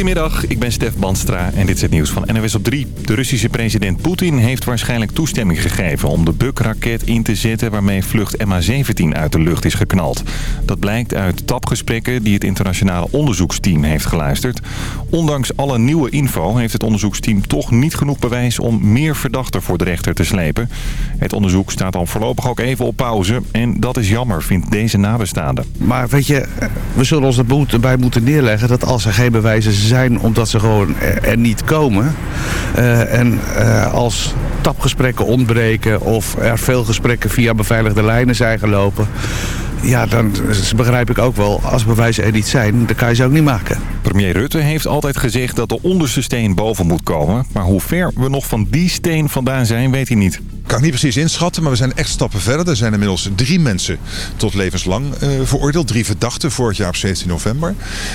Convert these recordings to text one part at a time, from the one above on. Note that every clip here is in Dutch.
Goedemiddag, ik ben Stef Banstra en dit is het nieuws van NWS op 3. De Russische president Poetin heeft waarschijnlijk toestemming gegeven om de Buk-raket in te zetten waarmee vlucht MH17 uit de lucht is geknald. Dat blijkt uit tapgesprekken die het internationale onderzoeksteam heeft geluisterd. Ondanks alle nieuwe info heeft het onderzoeksteam toch niet genoeg bewijs om meer verdachten voor de rechter te slepen. Het onderzoek staat al voorlopig ook even op pauze en dat is jammer, vindt deze nabestaande. Maar weet je, we zullen ons erbij moeten neerleggen dat als er geen bewijzen zijn omdat ze gewoon er niet komen. Uh, en uh, als tapgesprekken ontbreken of er veel gesprekken via beveiligde lijnen zijn gelopen ja, dan begrijp ik ook wel, als bewijzen er niet zijn, dan kan je ze ook niet maken. Premier Rutte heeft altijd gezegd dat de onderste steen boven moet komen. Maar hoe ver we nog van die steen vandaan zijn, weet hij niet. Kan ik niet precies inschatten, maar we zijn echt stappen verder. Er zijn inmiddels drie mensen tot levenslang uh, veroordeeld. Drie verdachten vorig jaar op 17 november.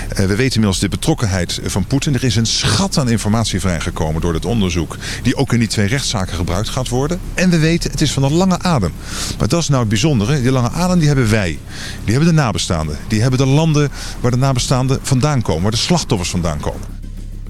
Uh, we weten inmiddels de betrokkenheid van Poetin. Er is een schat aan informatie vrijgekomen door dit onderzoek. Die ook in die twee rechtszaken gebruikt gaat worden. En we weten, het is van een lange adem. Maar dat is nou het bijzondere. Die lange adem die hebben wij. Die hebben de nabestaanden. Die hebben de landen waar de nabestaanden vandaan komen. Waar de slachtoffers vandaan komen.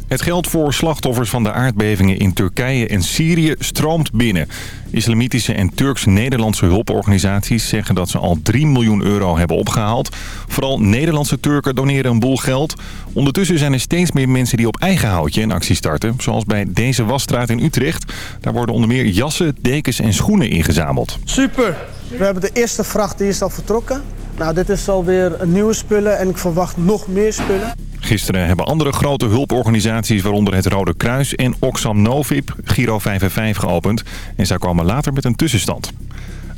Het geld voor slachtoffers van de aardbevingen in Turkije en Syrië stroomt binnen. Islamitische en Turks-Nederlandse hulporganisaties zeggen dat ze al 3 miljoen euro hebben opgehaald. Vooral Nederlandse Turken doneren een boel geld. Ondertussen zijn er steeds meer mensen die op eigen houtje een actie starten. Zoals bij deze wasstraat in Utrecht. Daar worden onder meer jassen, dekens en schoenen ingezameld. Super! We hebben de eerste vracht die is al vertrokken. Nou, dit is alweer een nieuwe spullen en ik verwacht nog meer spullen. Gisteren hebben andere grote hulporganisaties, waaronder het Rode Kruis en Oxfam Novib, Giro 5 geopend. En zij kwamen later met een tussenstand.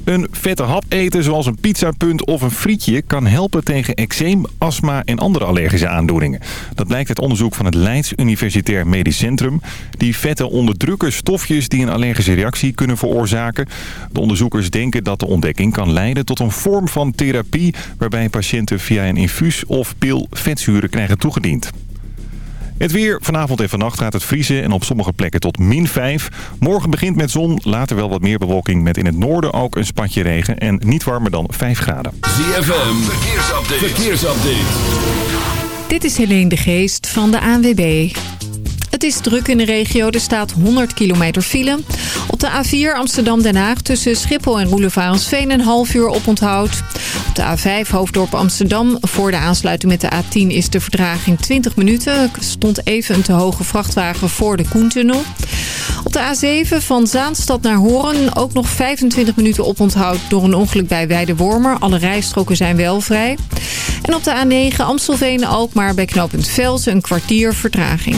Een vette hap eten zoals een pizzapunt of een frietje kan helpen tegen eczeem, astma en andere allergische aandoeningen. Dat blijkt uit onderzoek van het Leids Universitair Medisch Centrum. Die vetten onderdrukken stofjes die een allergische reactie kunnen veroorzaken. De onderzoekers denken dat de ontdekking kan leiden tot een vorm van therapie... waarbij patiënten via een infuus of pil vetzuren krijgen toegediend. Het weer. Vanavond en vannacht gaat het vriezen en op sommige plekken tot min 5. Morgen begint met zon, later wel wat meer bewolking met in het noorden ook een spatje regen en niet warmer dan 5 graden. ZFM, verkeersupdate. verkeersupdate. Dit is Helene de Geest van de ANWB. Het is druk in de regio. Er staat 100 kilometer file. Op de A4 Amsterdam-Den Haag tussen Schiphol en Roelevarensveen een half uur oponthoud. Op de A5 Hoofddorp Amsterdam voor de aansluiting met de A10 is de verdraging 20 minuten. Er stond even een te hoge vrachtwagen voor de Koentunnel. Op de A7 van Zaanstad naar Horen ook nog 25 minuten oponthoud door een ongeluk bij Weidewormer. Alle rijstroken zijn wel vrij. En op de A9 Amstelveen-Alkmaar bij knooppunt Velsen een kwartier vertraging.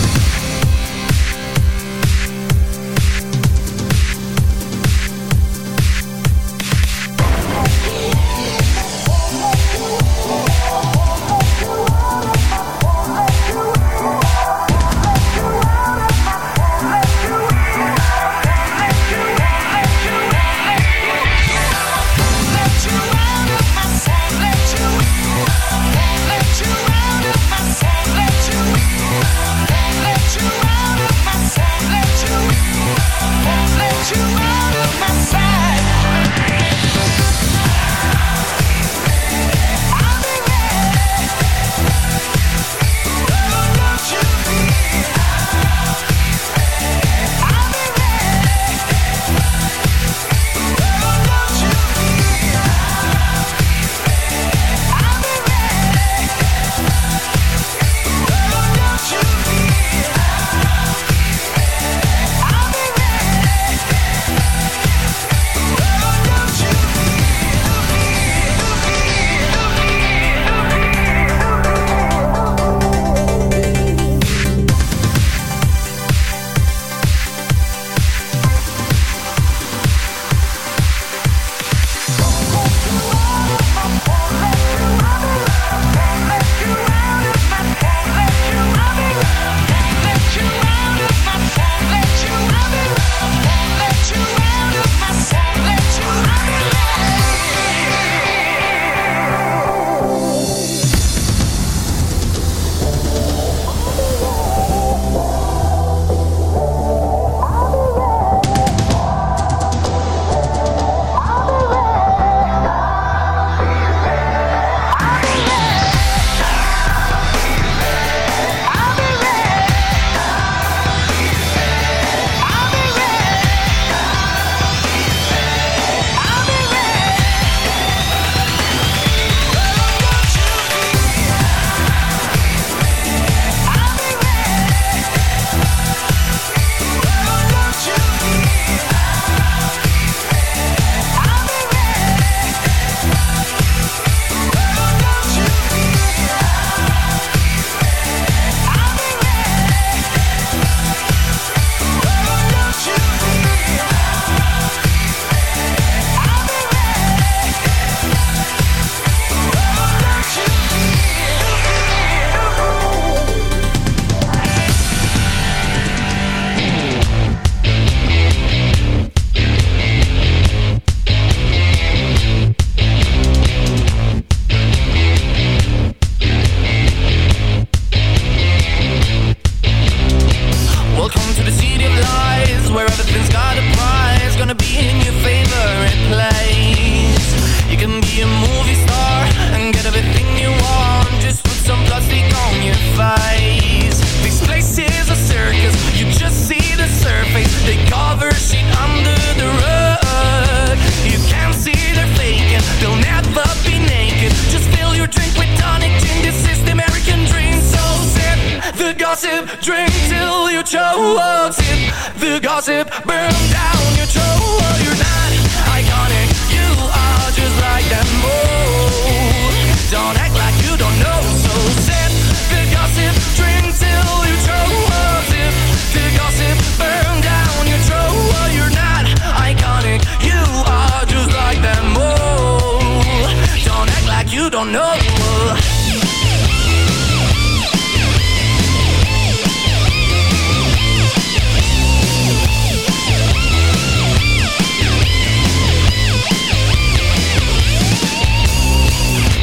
Don't know.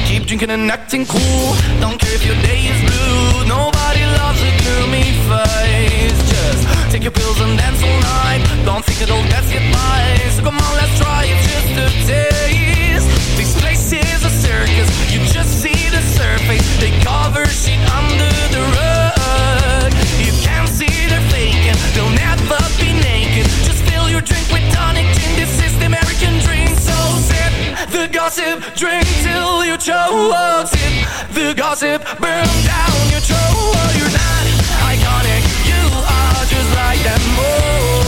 Keep drinking and acting cool. Don't care if your day is blue. Nobody loves a gloomy face. Just take your pills and dance all night. Don't think it'll get by. So come on, let's try it just a taste. This place the. They cover shit under the rug. You can't see they're faking. They'll never be naked. Just fill your drink with tonic gin. This is the American dream. So sip the gossip, drink till you choke. Sip the gossip, burn down your throat. You're not iconic, you are just like them all.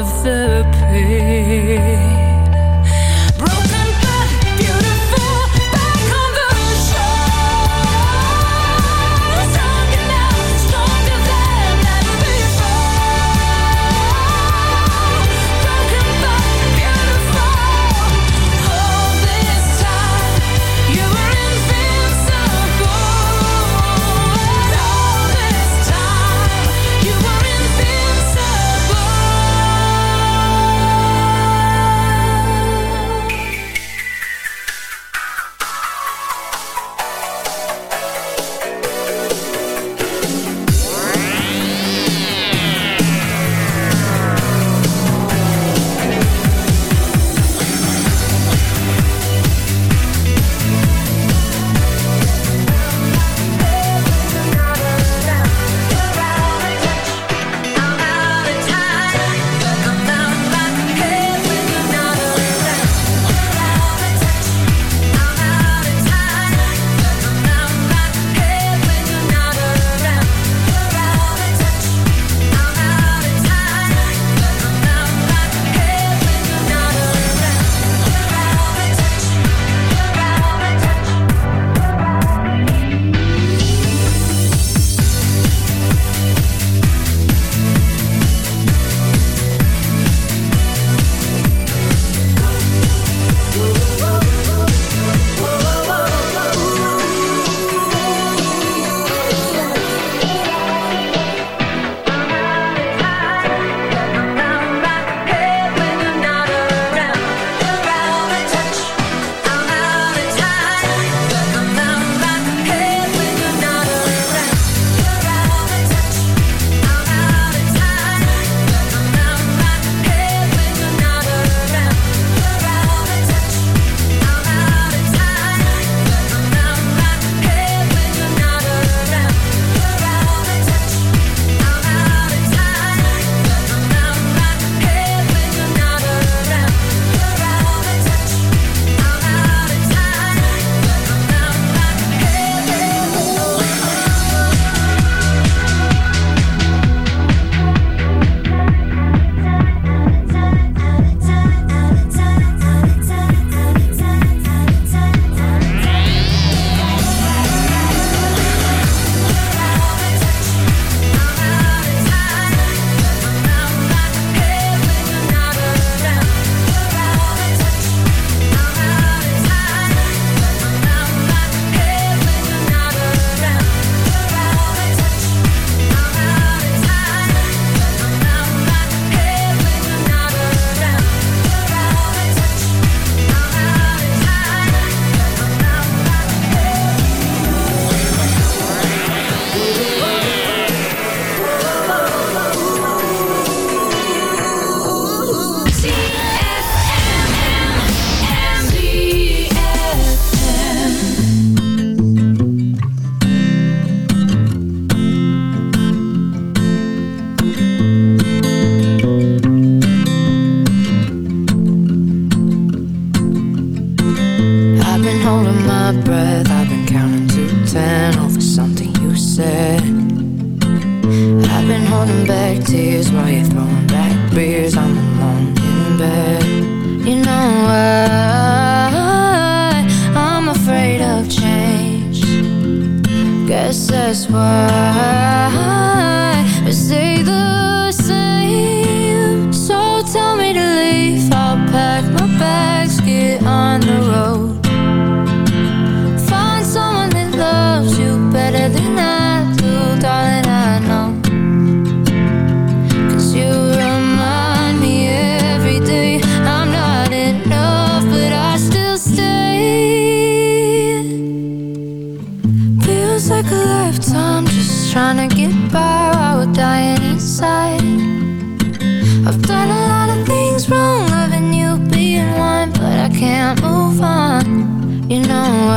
Of the pain. this world.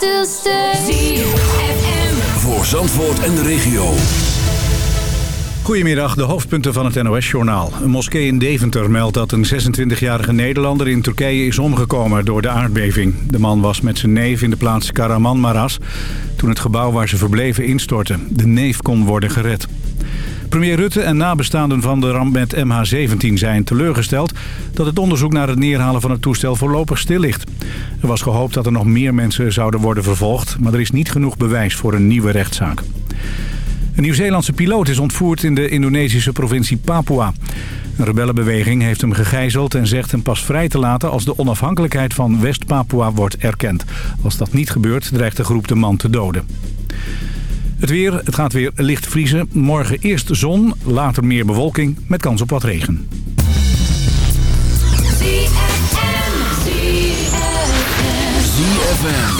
Still stay. Voor Zandvoort en de regio. Goedemiddag, de hoofdpunten van het NOS-journaal. Een moskee in Deventer meldt dat een 26-jarige Nederlander in Turkije is omgekomen door de aardbeving. De man was met zijn neef in de plaats Karamanmaras toen het gebouw waar ze verbleven instortte. De neef kon worden gered. Premier Rutte en nabestaanden van de ramp met MH17 zijn teleurgesteld... dat het onderzoek naar het neerhalen van het toestel voorlopig stil ligt. Er was gehoopt dat er nog meer mensen zouden worden vervolgd... maar er is niet genoeg bewijs voor een nieuwe rechtszaak. Een Nieuw-Zeelandse piloot is ontvoerd in de Indonesische provincie Papua. Een rebellenbeweging heeft hem gegijzeld en zegt hem pas vrij te laten... als de onafhankelijkheid van West-Papua wordt erkend. Als dat niet gebeurt, dreigt de groep de man te doden. Het weer, het gaat weer licht vriezen. Morgen eerst zon, later meer bewolking met kans op wat regen. ZFM.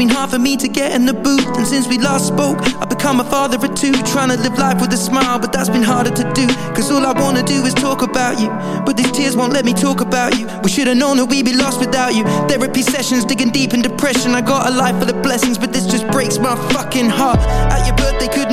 Been hard for me to get in the booth. And since we last spoke, I've become a father of two. Trying to live life with a smile, but that's been harder to do. Cause all I wanna do is talk about you. But these tears won't let me talk about you. We should've known that we'd be lost without you. Therapy sessions, digging deep in depression. I got a life full of blessings, but this just breaks my fucking heart. At your birthday,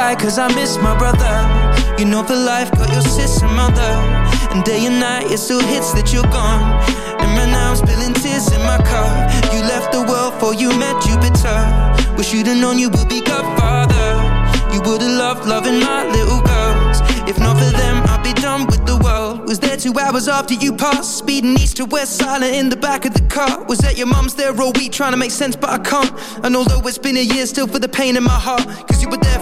cry cause I miss my brother. You know for life got your sister mother. And day and night it still hits that you're gone. And right now I'm spilling tears in my car. You left the world for you met Jupiter. Wish you'd have known you would be godfather. You would've loved loving my little girls. If not for them, I'd be done with the world. Was there two hours after you passed, speeding east to west, silent in the back of the car. Was that your mum's there all week trying to make sense, but I can't. And although it's been a year, still for the pain in my heart. Cause you were there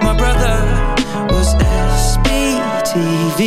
My brother was SBTV.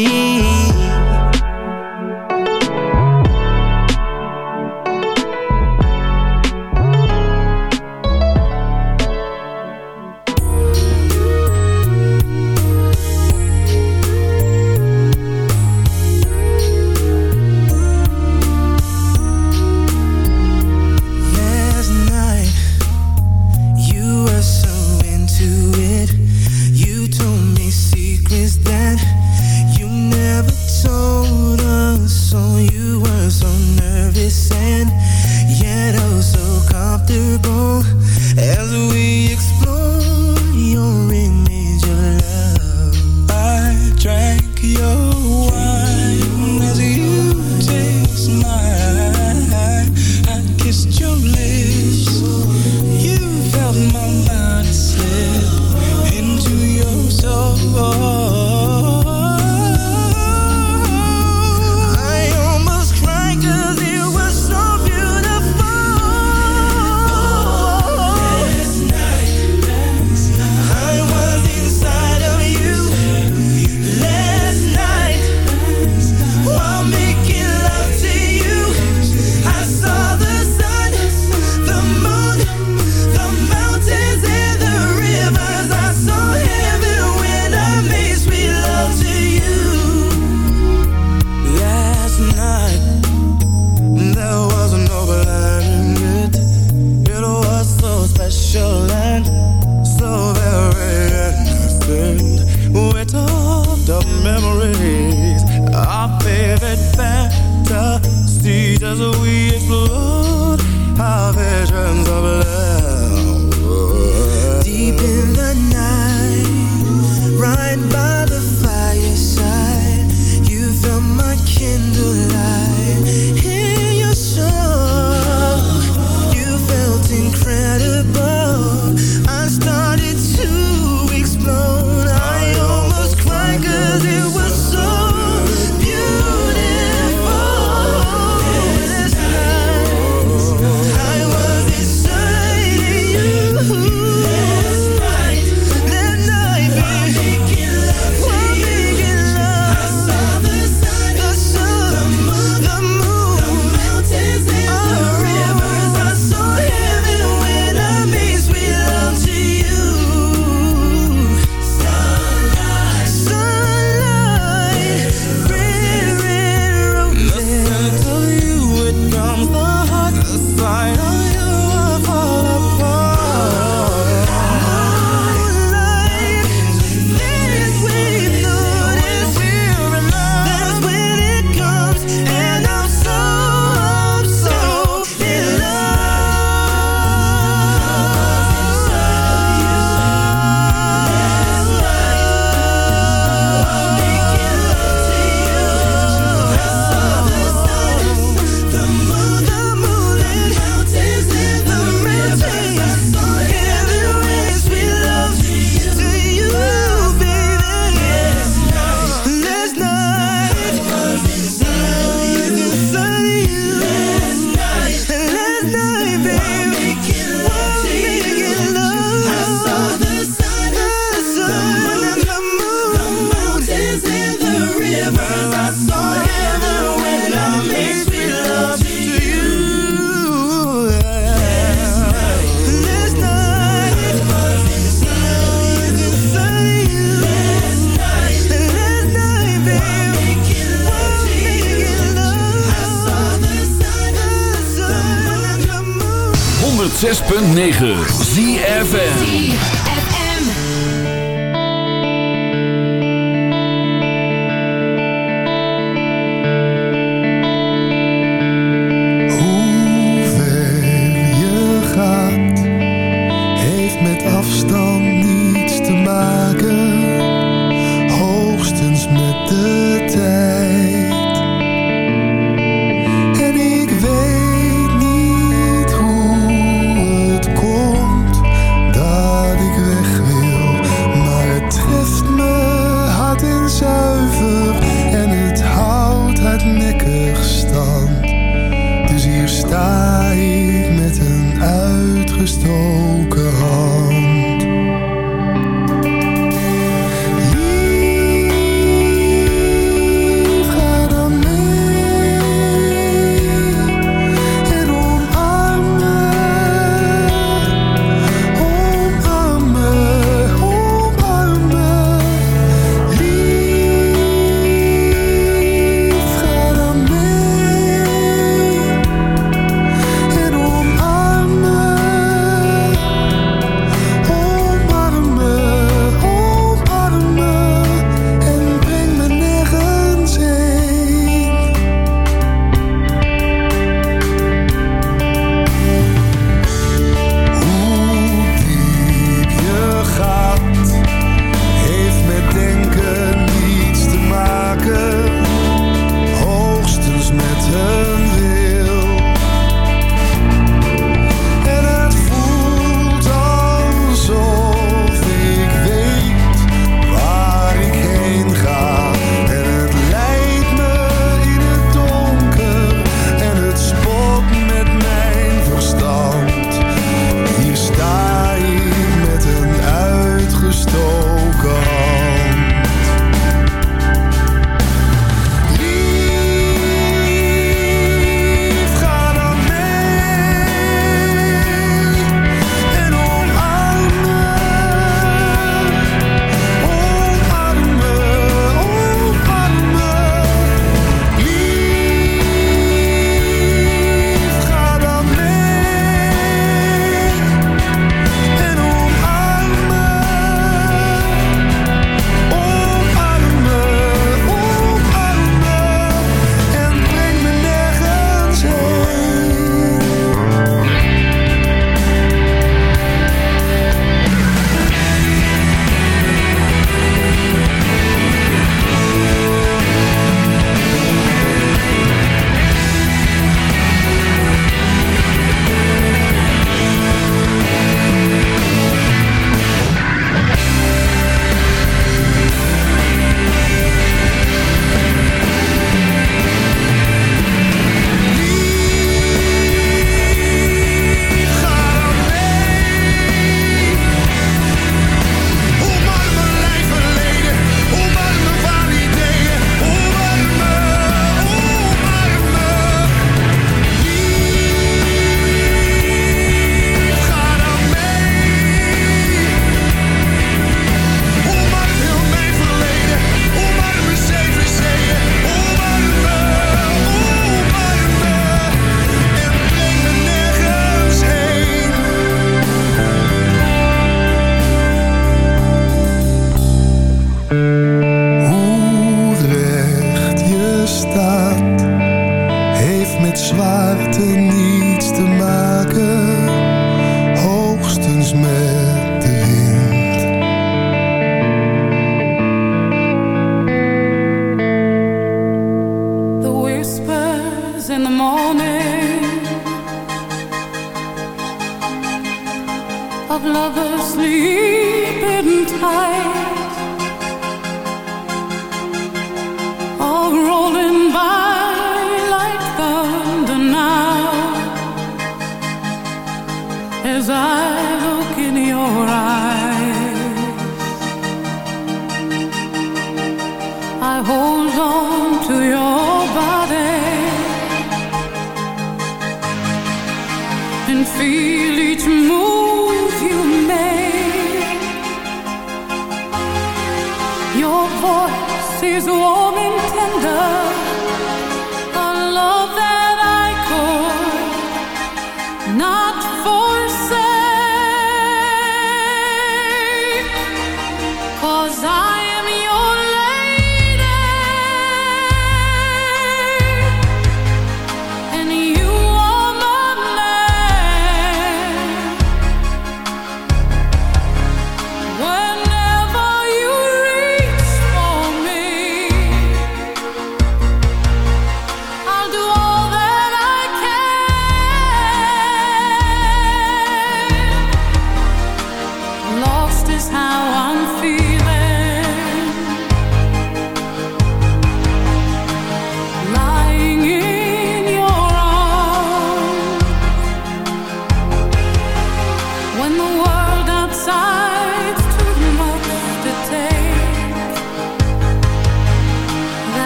106.9 ZFN